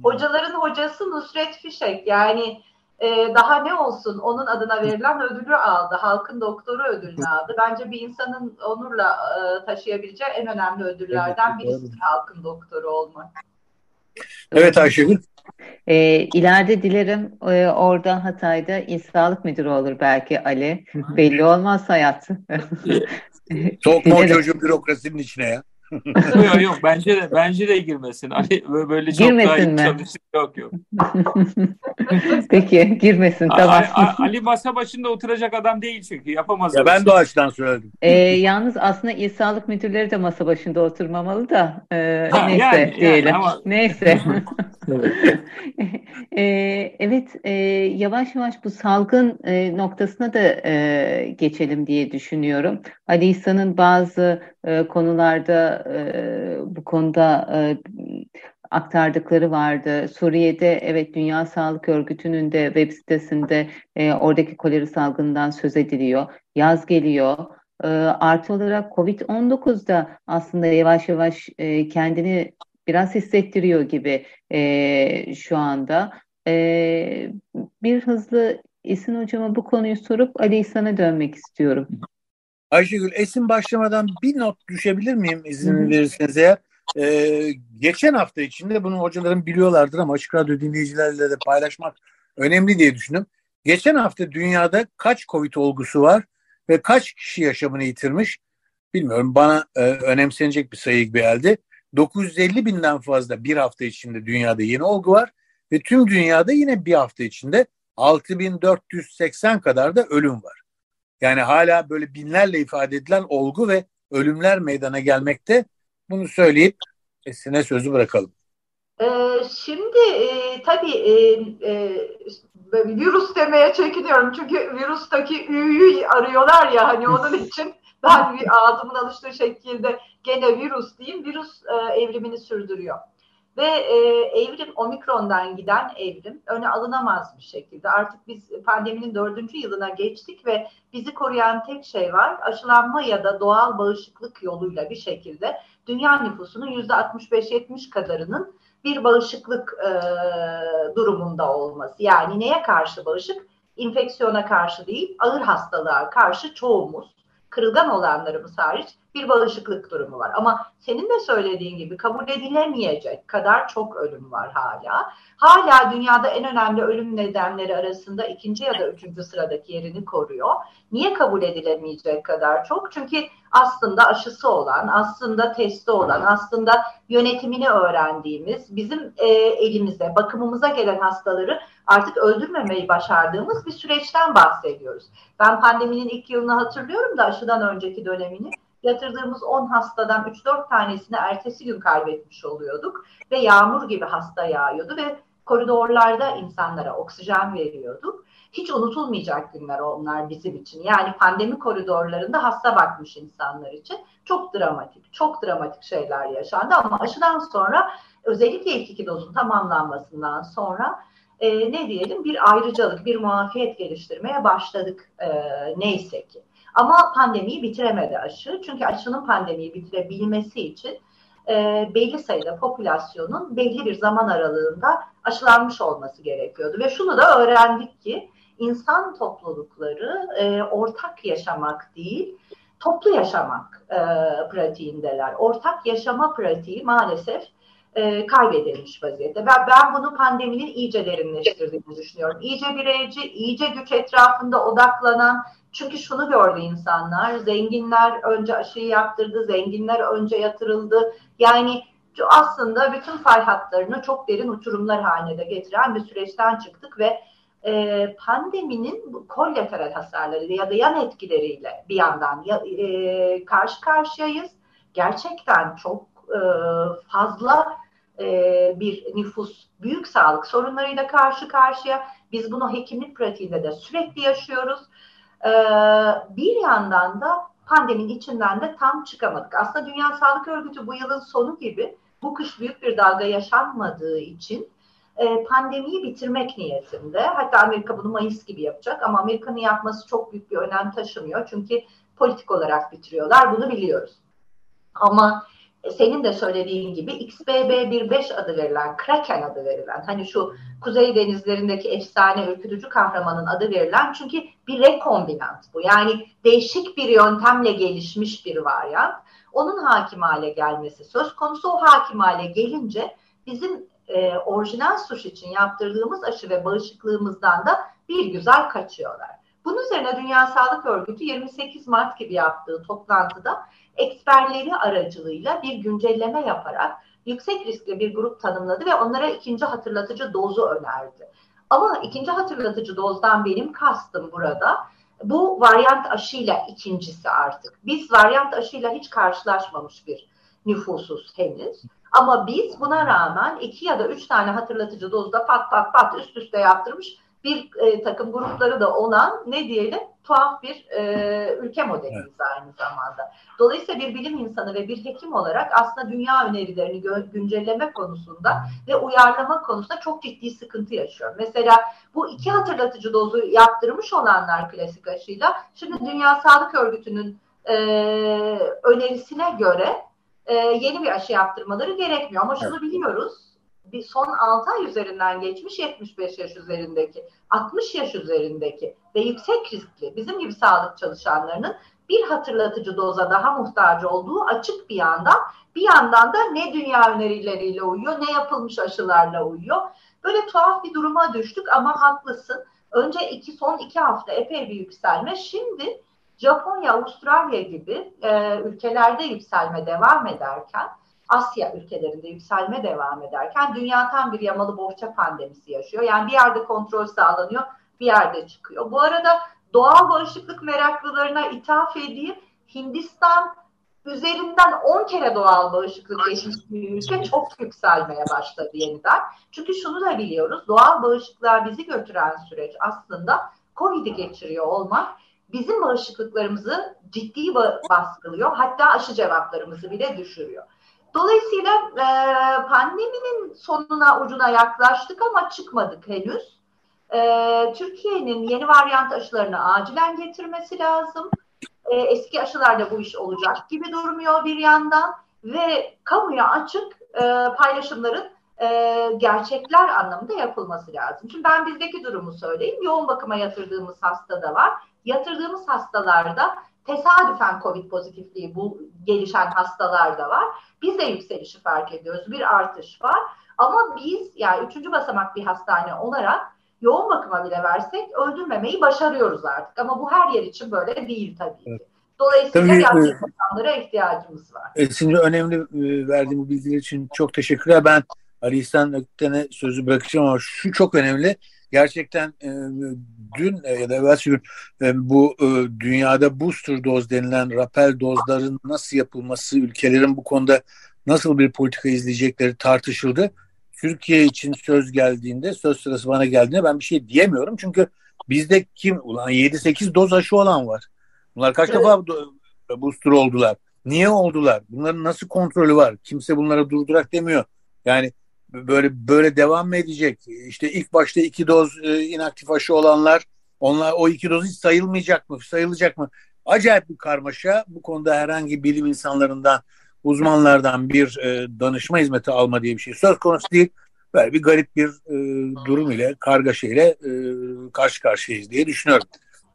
Hocaların hocası Nusret Fişek. Yani e, daha ne olsun onun adına verilen ödülü aldı. Halkın doktoru ödülünü aldı. Bence bir insanın onurla e, taşıyabileceği en önemli ödüllerden Evet, birisidir halkın doktoru olmak. Evet Ayşegül. E, ileride dilerim e, orada Hatay'da İl Sağlık Müdürü olur belki Ali. Belli olmaz hayat. Sokma o çocuğu bürokrasinin içine ya. Yok yok bence de bence de girmesin. Ali böyle- böyle çok daha Girmesin mi? çalışır. Yok yok. Peki girmesin tamam. Ali masa başında oturacak adam değil çünkü yapamaz. Ya ben şey. de o açıdan söyledim. E, yalnız aslında İl Sağlık Müdürleri de masa başında oturmamalı da e, Ha, neyse yani- yani diyelim. ama- Neyse. Evet. E, evet e, yavaş yavaş bu salgın e, noktasına da e, geçelim diye düşünüyorum. Ali İhsan'ın bazı e, konularda e, bu konuda e, aktardıkları vardı. Suriye'de evet Dünya Sağlık Örgütü'nün de web sitesinde e, oradaki kolera salgından söz ediliyor. Yaz geliyor. E, artı olarak Covid-19 da aslında yavaş yavaş e, kendini biraz hissettiriyor gibi şu anda. Bir hızlı Esin Hocama bu konuyu sorup Ali İhsan'a dönmek istiyorum. Ayşegül Esin başlamadan bir not düşebilir miyim izin verirseniz eğer? Ee, geçen hafta içinde bunu hocalarım biliyorlardır ama Açık Radyo dinleyicilerle de paylaşmak önemli diye düşündüm. Geçen hafta dünyada kaç Covid olgusu var ve kaç kişi yaşamını yitirmiş bilmiyorum. Bana e, önemsenecek bir sayı gibi geldi. 950 binden fazla bir hafta içinde dünyada yeni olgu var ve tüm dünyada yine bir hafta içinde 6480 kadar da ölüm var. Yani hala böyle binlerle ifade edilen olgu ve ölümler meydana gelmekte. Bunu söyleyip Esin'e sözü bırakalım. Ee, şimdi e, tabii e, e, virüs demeye çekiniyorum çünkü virüsteki ü'yü arıyorlar ya hani onun için ben ağzımın alıştığı şekilde gene virüs diyeyim virüs e, evrimini sürdürüyor. Ve e, evrim omikrondan giden evrim öne alınamaz bir şekilde. Artık biz pandeminin dördüncü yılına geçtik ve bizi koruyan tek şey var aşılanma ya da doğal bağışıklık yoluyla bir şekilde dünya nüfusunun yüzde 65-70 kadarının bir bağışıklık e, durumunda olması. Yani neye karşı bağışık? İnfeksiyona karşı değil, ağır hastalığa karşı çoğumuz, kırılgan olanlarımız hariç bir bağışıklık durumu var. Ama senin de söylediğin gibi kabul edilemeyecek kadar çok ölüm var hala. Hala dünyada en önemli ölüm nedenleri arasında ikinci ya da üçüncü sıradaki yerini koruyor. Niye kabul edilemeyecek kadar çok? Çünkü aslında aşısı olan, aslında testi olan, aslında yönetimini öğrendiğimiz, bizim e, elimizde bakımımıza gelen hastaları artık öldürmemeyi başardığımız bir süreçten bahsediyoruz. Ben pandeminin ilk yılını hatırlıyorum da aşıdan önceki dönemini. Yatırdığımız 10 hastadan 3-4 tanesini ertesi gün kaybetmiş oluyorduk ve yağmur gibi hasta yağıyordu ve koridorlarda insanlara oksijen veriyorduk. Hiç unutulmayacak günler onlar bizim için. Yani pandemi koridorlarında hasta bakmış insanlar için çok dramatik, çok dramatik şeyler yaşandı ama aşıdan sonra özellikle ilk iki dozun tamamlanmasından sonra e, ne diyelim bir ayrıcalık, bir muafiyet geliştirmeye başladık e, neyse ki. Ama pandemiyi bitiremedi aşı. Çünkü aşının pandemiyi bitirebilmesi için e, belli sayıda popülasyonun belli bir zaman aralığında aşılanmış olması gerekiyordu. Ve şunu da öğrendik ki insan toplulukları e, ortak yaşamak değil, toplu yaşamak e, pratiğindeler. Ortak yaşama pratiği maalesef e, kaybedilmiş vaziyette. Ben, ben bunu pandeminin iyice derinleştirdiğini düşünüyorum. İyice bireyci, iyice güç etrafında odaklanan, çünkü şunu gördü insanlar, zenginler önce aşıyı yaptırdı, zenginler önce yatırıldı. Yani aslında bütün fay hatlarını çok derin uçurumlar haline de getiren bir süreçten çıktık ve e, pandeminin kolateral hasarları ya da yan etkileriyle bir yandan ya, e, karşı karşıyayız. Gerçekten çok e, fazla e, bir nüfus büyük sağlık sorunlarıyla karşı karşıya. Biz bunu hekimlik pratiğinde de sürekli yaşıyoruz. E, bir yandan da pandeminin içinden de tam çıkamadık. Aslında Dünya Sağlık Örgütü bu yılın sonu gibi bu kış büyük bir dalga yaşanmadığı için e, pandemiyi bitirmek niyetinde. Hatta Amerika bunu Mayıs gibi yapacak ama Amerika'nın yapması çok büyük bir önem taşımıyor. Çünkü politik olarak bitiriyorlar. Bunu biliyoruz. Ama senin de söylediğin gibi XBB15 adı verilen, Kraken adı verilen, hani şu kuzey denizlerindeki efsane ürkütücü kahramanın adı verilen çünkü bir rekombinant bu. Yani değişik bir yöntemle gelişmiş bir varyant. Onun hakim hale gelmesi söz konusu. O hakim hale gelince bizim e, orijinal suş için yaptırdığımız aşı ve bağışıklığımızdan da bir güzel kaçıyorlar. Bunun üzerine Dünya Sağlık Örgütü 28 Mart gibi yaptığı toplantıda eksperleri aracılığıyla bir güncelleme yaparak yüksek riskli bir grup tanımladı ve onlara ikinci hatırlatıcı dozu önerdi. Ama ikinci hatırlatıcı dozdan benim kastım burada bu varyant aşıyla ikincisi artık. Biz varyant aşıyla hiç karşılaşmamış bir nüfusuz henüz. Ama biz buna rağmen iki ya da üç tane hatırlatıcı dozda pat pat pat üst üste yaptırmış bir e, takım grupları da olan ne diyelim tuhaf bir e, ülke modeliyiz evet. aynı zamanda. Dolayısıyla bir bilim insanı ve bir hekim olarak aslında dünya önerilerini güncelleme konusunda ve uyarlama konusunda çok ciddi sıkıntı yaşıyor. Mesela bu iki hatırlatıcı dozu yaptırmış olanlar klasik aşıyla şimdi Dünya Sağlık Örgütü'nün e, önerisine göre e, yeni bir aşı yaptırmaları gerekmiyor. Ama şunu evet. biliyoruz bir son 6 ay üzerinden geçmiş 75 yaş üzerindeki, 60 yaş üzerindeki ve yüksek riskli bizim gibi sağlık çalışanlarının bir hatırlatıcı doza daha muhtaç olduğu açık bir yandan. Bir yandan da ne dünya önerileriyle uyuyor ne yapılmış aşılarla uyuyor. Böyle tuhaf bir duruma düştük ama haklısın. Önce iki son iki hafta epey bir yükselme. Şimdi Japonya, Avustralya gibi e, ülkelerde yükselme devam ederken Asya ülkelerinde yükselme devam ederken dünya tam bir yamalı bohça pandemisi yaşıyor. Yani bir yerde kontrol sağlanıyor, bir yerde çıkıyor. Bu arada doğal bağışıklık meraklılarına ithaf edeyim. Hindistan üzerinden 10 kere doğal bağışıklık geçmiş bir ülke çok yükselmeye başladı yeniden. Çünkü şunu da biliyoruz, doğal bağışıklığa bizi götüren süreç aslında COVID'i geçiriyor olmak bizim bağışıklıklarımızı ciddi baskılıyor. Hatta aşı cevaplarımızı bile düşürüyor. Dolayısıyla e, pandeminin sonuna ucuna yaklaştık ama çıkmadık henüz. E, Türkiye'nin yeni varyant aşılarını acilen getirmesi lazım. E, eski aşılarda bu iş olacak gibi durmuyor bir yandan ve kamuya açık e, paylaşımların e, gerçekler anlamında yapılması lazım. Şimdi ben bizdeki durumu söyleyeyim. Yoğun bakıma yatırdığımız hasta da var. Yatırdığımız hastalarda tesadüfen COVID pozitifliği bu gelişen hastalar da var. Biz de yükselişi fark ediyoruz. Bir artış var. Ama biz yani üçüncü basamak bir hastane olarak yoğun bakıma bile versek öldürmemeyi başarıyoruz artık. Ama bu her yer için böyle değil tabii ki. Dolayısıyla tabii, insanlara ihtiyacımız var. E, şimdi önemli e, verdiğim bu bilgiler için çok teşekkürler. Ben Ali İhsan Ökten'e sözü bırakacağım ama şu çok önemli gerçekten e, dün e, ya da evvelsi gün e, bu e, dünyada booster doz denilen rapel dozların nasıl yapılması, ülkelerin bu konuda nasıl bir politika izleyecekleri tartışıldı. Türkiye için söz geldiğinde, söz sırası bana geldiğinde ben bir şey diyemiyorum. Çünkü bizde kim? Ulan 7-8 doz aşı olan var. Bunlar kaç evet. defa booster oldular? Niye oldular? Bunların nasıl kontrolü var? Kimse bunlara durdurak demiyor. Yani böyle böyle devam mı edecek? İşte ilk başta iki doz e, inaktif aşı olanlar onlar o iki doz hiç sayılmayacak mı? Sayılacak mı? Acayip bir karmaşa. Bu konuda herhangi bilim insanlarından, uzmanlardan bir e, danışma hizmeti alma diye bir şey söz konusu değil. Böyle bir garip bir e, durum ile, kargaşa ile e, karşı karşıyayız diye düşünüyorum.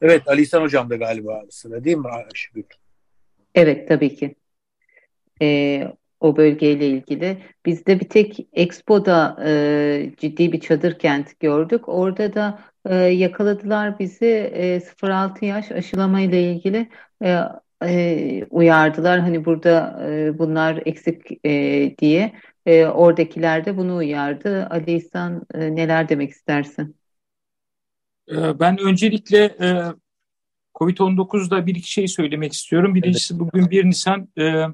Evet, Ali İhsan Hocam da galiba sıra değil mi Ayşegül? Evet, tabii ki. Ee, o bölgeyle ilgili. Biz de bir tek Expo'da e, ciddi bir çadır kent gördük. Orada da e, yakaladılar bizi e, 0-6 yaş aşılama ile ilgili e, e, uyardılar. Hani burada e, bunlar eksik e, diye. E, oradakiler de bunu uyardı. Ali İhsan e, neler demek istersin? E, ben öncelikle e, Covid-19'da bir iki şey söylemek istiyorum. Birincisi bugün 1 Nisan e,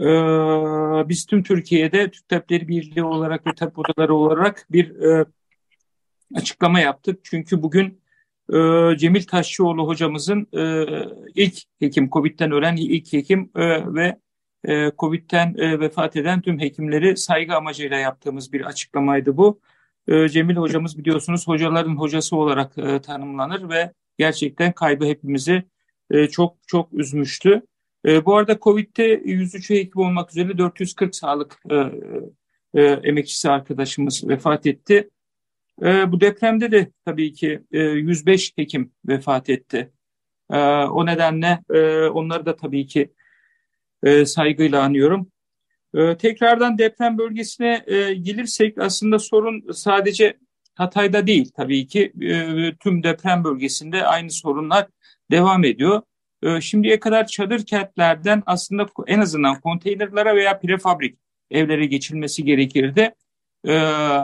ee, biz tüm Türkiye'de Türk Tabipleri Birliği olarak ve tabip odaları olarak bir e, açıklama yaptık. Çünkü bugün e, Cemil Taşçıoğlu hocamızın e, ilk hekim, Covid'den ölen ilk hekim e, ve e, Covid'den e, vefat eden tüm hekimleri saygı amacıyla yaptığımız bir açıklamaydı bu. E, Cemil hocamız biliyorsunuz hocaların hocası olarak e, tanımlanır ve gerçekten kaybı hepimizi e, çok çok üzmüştü. E, bu arada Covid'de 103 hekim olmak üzere 440 sağlık e, e, emekçisi arkadaşımız vefat etti. E, bu depremde de tabii ki e, 105 hekim vefat etti. E, o nedenle e, onları da tabii ki e, saygıyla anıyorum. E, tekrardan deprem bölgesine e, gelirsek aslında sorun sadece Hatay'da değil tabii ki e, tüm deprem bölgesinde aynı sorunlar devam ediyor. Ee, şimdiye kadar çadır kentlerden aslında en azından konteynerlara veya prefabrik evlere geçilmesi gerekirdi. Ee,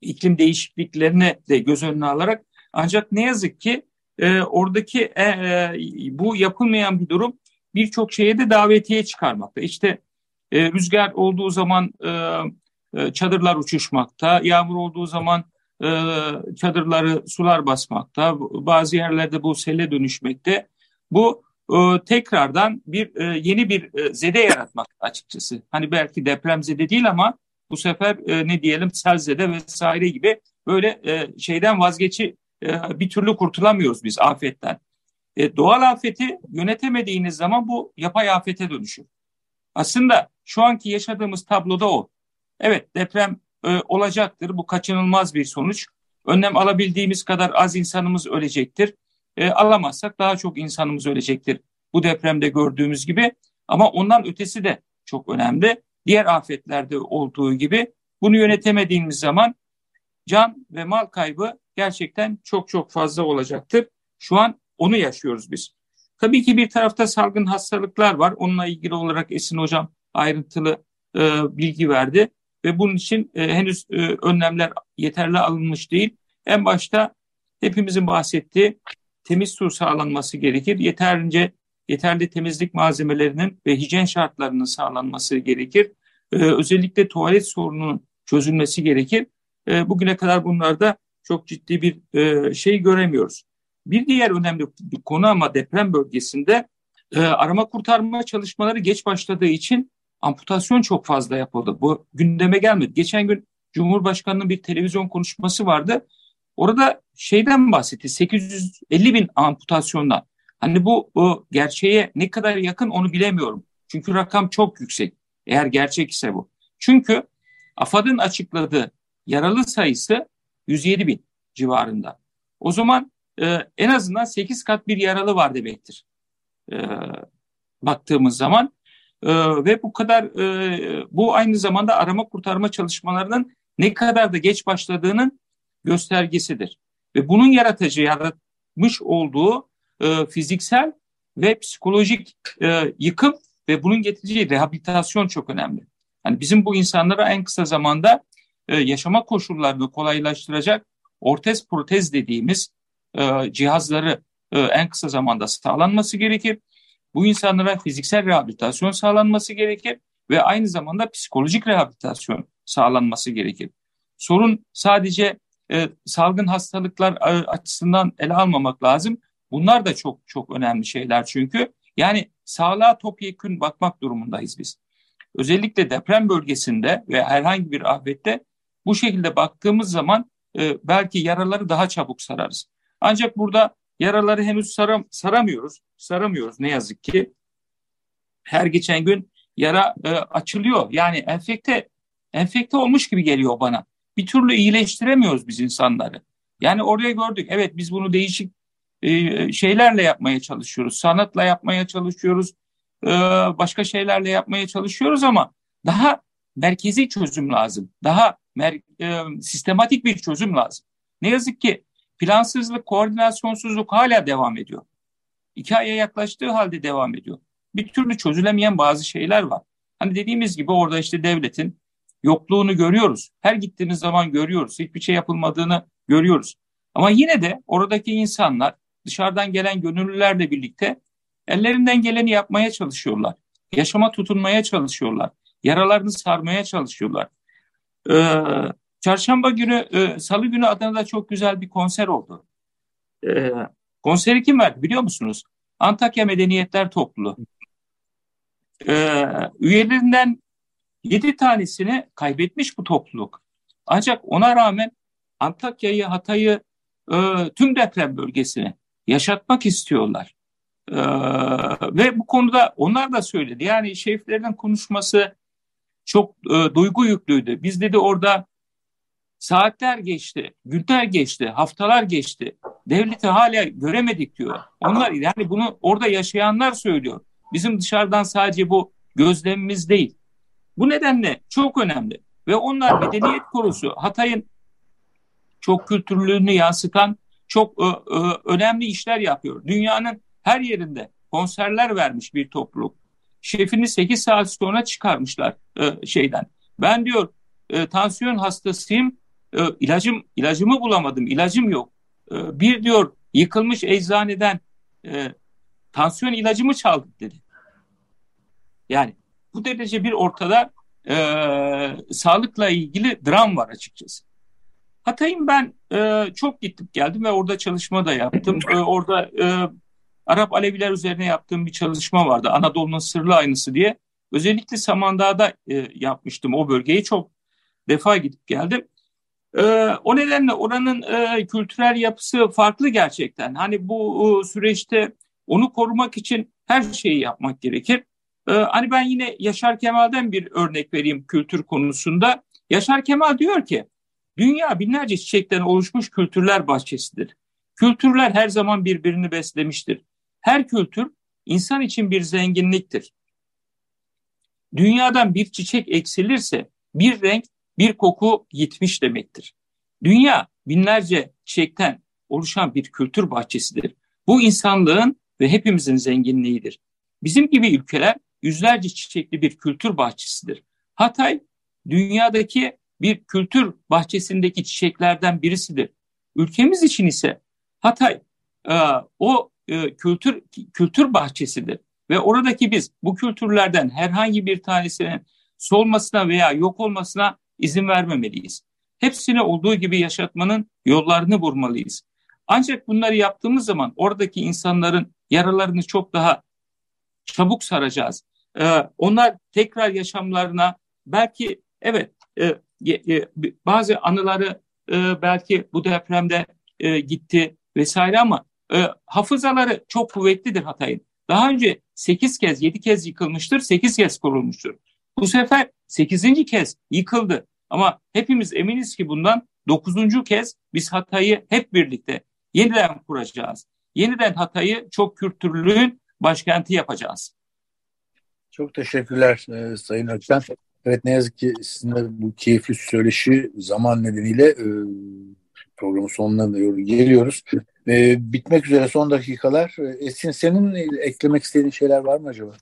iklim değişikliklerine de göz önüne alarak ancak ne yazık ki e, oradaki e, e, bu yapılmayan bir durum birçok şeye de davetiye çıkarmakta. İşte e, rüzgar olduğu zaman e, çadırlar uçuşmakta, yağmur olduğu zaman e, çadırları sular basmakta, bazı yerlerde bu sele dönüşmekte. Bu e, tekrardan bir e, yeni bir e, zede yaratmak açıkçası. Hani belki deprem zede değil ama bu sefer e, ne diyelim sel zede vesaire gibi böyle e, şeyden vazgeçi e, bir türlü kurtulamıyoruz biz afetten. E, doğal afeti yönetemediğiniz zaman bu yapay afete dönüşür. Aslında şu anki yaşadığımız tabloda o. Evet deprem e, olacaktır. Bu kaçınılmaz bir sonuç. Önlem alabildiğimiz kadar az insanımız ölecektir. E, alamazsak daha çok insanımız ölecektir. Bu depremde gördüğümüz gibi. Ama ondan ötesi de çok önemli. Diğer afetlerde olduğu gibi bunu yönetemediğimiz zaman can ve mal kaybı gerçekten çok çok fazla olacaktır. Şu an onu yaşıyoruz biz. Tabii ki bir tarafta salgın hastalıklar var. Onunla ilgili olarak Esin Hocam ayrıntılı e, bilgi verdi ve bunun için e, henüz e, önlemler yeterli alınmış değil. En başta hepimizin bahsettiği temiz su sağlanması gerekir. Yeterince yeterli temizlik malzemelerinin ve hijyen şartlarının sağlanması gerekir. Ee, özellikle tuvalet sorununun çözülmesi gerekir. Ee, bugüne kadar bunlarda çok ciddi bir e, şey göremiyoruz. Bir diğer önemli konu ama deprem bölgesinde e, arama kurtarma çalışmaları geç başladığı için amputasyon çok fazla yapıldı. Bu gündeme gelmedi. Geçen gün Cumhurbaşkanı'nın bir televizyon konuşması vardı. Orada şeyden bahsetti 850 bin amputasyondan. Hani bu, bu gerçeğe ne kadar yakın onu bilemiyorum. Çünkü rakam çok yüksek eğer gerçek ise bu. Çünkü AFAD'ın açıkladığı yaralı sayısı 107 bin civarında. O zaman e, en azından 8 kat bir yaralı var demektir. E, baktığımız zaman e, ve bu kadar e, bu aynı zamanda arama kurtarma çalışmalarının ne kadar da geç başladığının göstergesidir. Ve bunun yaratıcı, yaratmış olduğu e, fiziksel ve psikolojik e, yıkım ve bunun getireceği rehabilitasyon çok önemli. Yani bizim bu insanlara en kısa zamanda e, yaşama koşullarını kolaylaştıracak ortez protez dediğimiz e, cihazları e, en kısa zamanda sağlanması gerekir. Bu insanlara fiziksel rehabilitasyon sağlanması gerekir ve aynı zamanda psikolojik rehabilitasyon sağlanması gerekir. Sorun sadece e, salgın hastalıklar açısından ele almamak lazım. Bunlar da çok çok önemli şeyler çünkü. Yani sağlığa topyekün bakmak durumundayız biz. özellikle deprem bölgesinde ve herhangi bir afette bu şekilde baktığımız zaman e, belki yaraları daha çabuk sararız. Ancak burada yaraları henüz saram, saramıyoruz. Saramıyoruz ne yazık ki. Her geçen gün yara e, açılıyor. Yani enfekte enfekte olmuş gibi geliyor bana. Bir türlü iyileştiremiyoruz biz insanları. Yani oraya gördük. Evet biz bunu değişik e, şeylerle yapmaya çalışıyoruz. Sanatla yapmaya çalışıyoruz. E, başka şeylerle yapmaya çalışıyoruz ama daha merkezi çözüm lazım. Daha mer e, sistematik bir çözüm lazım. Ne yazık ki plansızlık, koordinasyonsuzluk hala devam ediyor. İki aya yaklaştığı halde devam ediyor. Bir türlü çözülemeyen bazı şeyler var. Hani dediğimiz gibi orada işte devletin yokluğunu görüyoruz. Her gittiğimiz zaman görüyoruz. Hiçbir şey yapılmadığını görüyoruz. Ama yine de oradaki insanlar dışarıdan gelen gönüllülerle birlikte ellerinden geleni yapmaya çalışıyorlar. Yaşama tutunmaya çalışıyorlar. Yaralarını sarmaya çalışıyorlar. Ee, çarşamba günü, e, salı günü Adana'da çok güzel bir konser oldu. Ee, konseri kim verdi biliyor musunuz? Antakya Medeniyetler Topluluğu. Ee, üyelerinden yedi tanesini kaybetmiş bu topluluk. Ancak ona rağmen Antakya'yı, Hatay'ı, e, tüm deprem bölgesini yaşatmak istiyorlar. E, ve bu konuda onlar da söyledi. Yani şeflerin konuşması çok e, duygu yüklüydü. Biz dedi orada saatler geçti, günler geçti, haftalar geçti. Devleti hala göremedik diyor. Onlar yani bunu orada yaşayanlar söylüyor. Bizim dışarıdan sadece bu gözlemimiz değil. Bu nedenle çok önemli. Ve onlar medeniyet korusu Hatay'ın çok kültürlülüğünü yansıtan çok ö, ö, önemli işler yapıyor. Dünyanın her yerinde konserler vermiş bir topluluk. Şefini 8 saat sonra çıkarmışlar e, şeyden. Ben diyor e, tansiyon hastasıyım. E, ilacım ilacımı bulamadım. İlacım yok. E, bir diyor yıkılmış eczaneden e, tansiyon ilacımı çaldık dedi. Yani bu derece bir ortada e, sağlıkla ilgili dram var açıkçası. Hatay'ın ben e, çok gittim geldim ve orada çalışma da yaptım. E, orada e, Arap Aleviler üzerine yaptığım bir çalışma vardı. Anadolu'nun sırlı aynısı diye. Özellikle Samandağ'da e, yapmıştım o bölgeyi. Çok defa gidip geldim. E, o nedenle oranın e, kültürel yapısı farklı gerçekten. Hani bu e, süreçte onu korumak için her şeyi yapmak gerekir. E, hani ben yine Yaşar Kemal'den bir örnek vereyim kültür konusunda. Yaşar Kemal diyor ki Dünya binlerce çiçekten oluşmuş kültürler bahçesidir. Kültürler her zaman birbirini beslemiştir. Her kültür insan için bir zenginliktir. Dünyadan bir çiçek eksilirse bir renk, bir koku gitmiş demektir. Dünya binlerce çiçekten oluşan bir kültür bahçesidir. Bu insanlığın ve hepimizin zenginliğidir. Bizim gibi ülkeler yüzlerce çiçekli bir kültür bahçesidir. Hatay dünyadaki bir kültür bahçesindeki çiçeklerden birisidir. Ülkemiz için ise Hatay e, o e, kültür kültür bahçesidir ve oradaki biz bu kültürlerden herhangi bir tanesinin solmasına veya yok olmasına izin vermemeliyiz. Hepsini olduğu gibi yaşatmanın yollarını bulmalıyız. Ancak bunları yaptığımız zaman oradaki insanların yaralarını çok daha çabuk saracağız. Ee, onlar tekrar yaşamlarına belki evet e, e, bazı anıları e, belki bu depremde e, gitti vesaire ama hafızaları çok kuvvetlidir Hatay'ın. Daha önce 8 kez 7 kez yıkılmıştır 8 kez kurulmuştur. Bu sefer 8. kez yıkıldı ama hepimiz eminiz ki bundan 9. kez biz Hatay'ı hep birlikte yeniden kuracağız. Yeniden Hatay'ı çok kültürlülüğün başkenti yapacağız. Çok teşekkürler e, Sayın Ökten. Evet ne yazık ki sizinle bu keyifli söyleşi zaman nedeniyle e, programın sonuna doğru geliyoruz. E, bitmek üzere son dakikalar. E, Esin senin eklemek istediğin şeyler var mı acaba?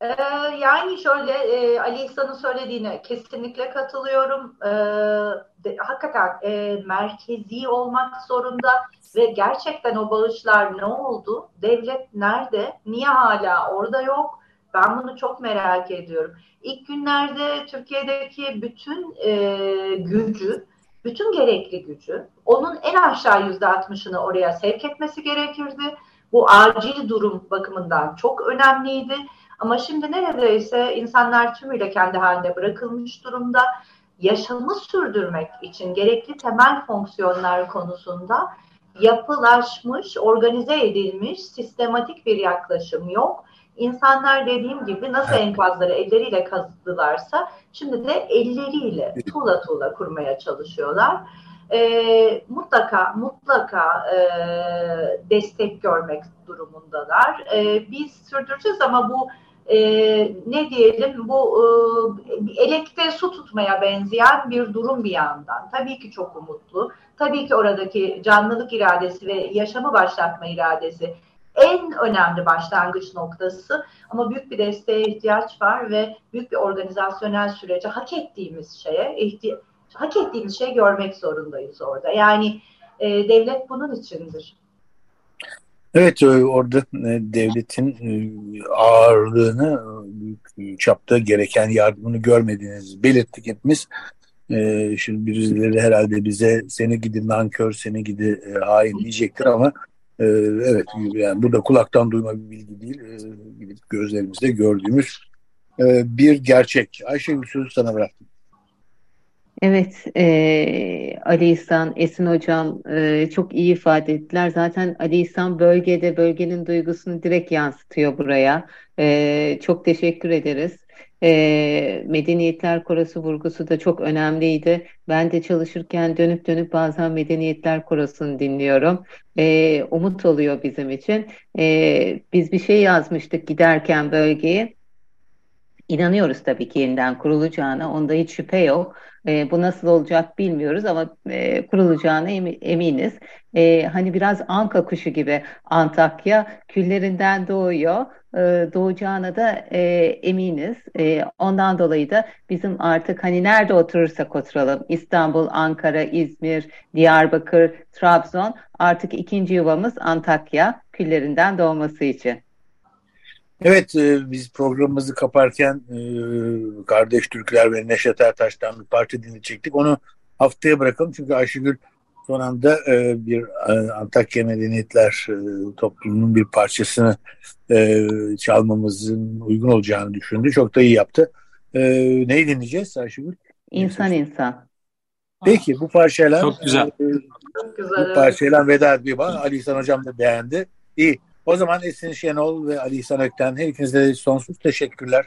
Ee, yani şöyle e, Ali İhsan'ın söylediğine kesinlikle katılıyorum. Ee, hakikaten e, merkezi olmak zorunda ve gerçekten o bağışlar ne oldu? Devlet nerede? Niye hala orada yok? Ben bunu çok merak ediyorum. İlk günlerde Türkiye'deki bütün e, gücü, bütün gerekli gücü, onun en aşağı yüzde altmışını oraya sevk etmesi gerekirdi. Bu acil durum bakımından çok önemliydi. Ama şimdi neredeyse insanlar tümüyle kendi haline bırakılmış durumda. Yaşamı sürdürmek için gerekli temel fonksiyonlar konusunda yapılaşmış, organize edilmiş, sistematik bir yaklaşım yok. İnsanlar dediğim gibi nasıl enkazları elleriyle kazıdılarsa şimdi de elleriyle tuğla tuğla kurmaya çalışıyorlar. E, mutlaka mutlaka e, destek görmek durumundalar. E, biz sürdüreceğiz ama bu e, ne diyelim bu e, elekte su tutmaya benzeyen bir durum bir yandan. Tabii ki çok umutlu. Tabii ki oradaki canlılık iradesi ve yaşamı başlatma iradesi en önemli başlangıç noktası ama büyük bir desteğe ihtiyaç var ve büyük bir organizasyonel sürece hak ettiğimiz şeye ihti- hak ettiğimiz şeyi görmek zorundayız orada. Yani e, devlet bunun içindir. Evet e, orada e, devletin e, ağırlığını büyük çapta gereken yardımını görmediğinizi belirttik hepimiz. Şimdi birileri herhalde bize seni gidi nankör, seni gidi hain diyecektir ama evet yani burada kulaktan duyma bir bilgi değil, gözlerimizde gördüğümüz bir gerçek. Ayşegül sözü sana bıraktım. Evet, e, Ali İhsan, Esin Hocam e, çok iyi ifade ettiler. Zaten Ali İhsan bölgede, bölgenin duygusunu direkt yansıtıyor buraya. E, çok teşekkür ederiz. E, Medeniyetler Korosu vurgusu da çok önemliydi. Ben de çalışırken dönüp dönüp bazen Medeniyetler Korosu'nu dinliyorum. E, umut oluyor bizim için. E, biz bir şey yazmıştık giderken bölgeye. İnanıyoruz tabii ki yeniden kurulacağına, onda hiç şüphe yok. E, bu nasıl olacak bilmiyoruz ama e, kurulacağına em, eminiz. E, hani biraz anka kuşu gibi Antakya küllerinden doğuyor. E, doğacağına da e, eminiz. E, ondan dolayı da bizim artık hani nerede oturursak oturalım İstanbul, Ankara, İzmir, Diyarbakır, Trabzon artık ikinci yuvamız Antakya küllerinden doğması için. Evet e, biz programımızı kaparken e, Kardeş Türkler ve Neşet Ertaş'tan bir parça dinleyecektik. Onu haftaya bırakalım çünkü Ayşegül son anda e, bir e, Antakya Medeniyetler e, toplumunun bir parçasını e, çalmamızın uygun olacağını düşündü. Çok da iyi yaptı. E, neyi dinleyeceğiz Ayşegül? İnsan insan. Peki bu parçayla Çok güzel. E, Çok güzel. Bu parçayla veda ediyor. Ali İhsan Hocam da beğendi. İyi. O zaman Esin Şenol ve Ali İhsan Ökten her ikinize sonsuz teşekkürler.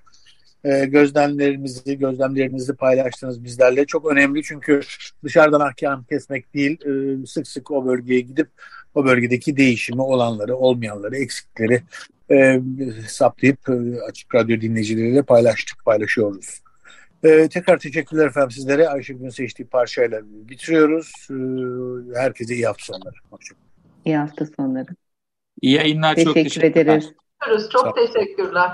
Ee, gözlemlerimizi, gözlemlerinizi paylaştınız bizlerle. Çok önemli çünkü dışarıdan ahkam kesmek değil, e, sık sık o bölgeye gidip o bölgedeki değişimi, olanları, olmayanları, eksikleri e, saptayıp e, Açık Radyo dinleyicileriyle paylaştık, paylaşıyoruz. Ee, tekrar teşekkürler efendim sizlere. Ayşegül'ün seçtiği parçayla bitiriyoruz. Ee, herkese iyi hafta sonları. Hoşçakalın. İyi hafta sonları. İyi yayınlar. Teşekkür çok teşekkürler. ederiz. Çok teşekkürler.